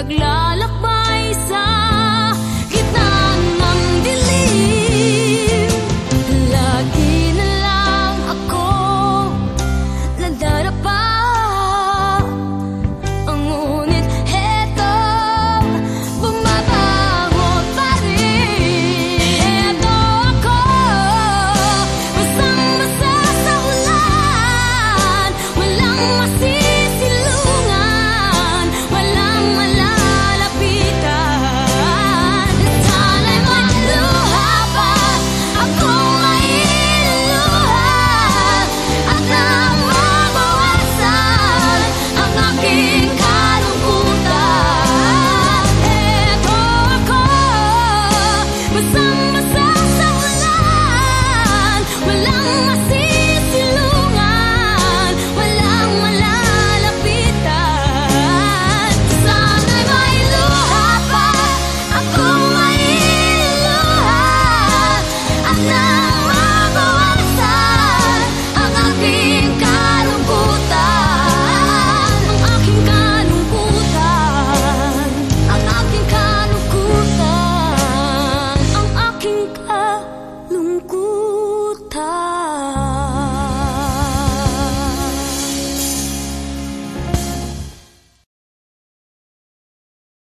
Naglalakad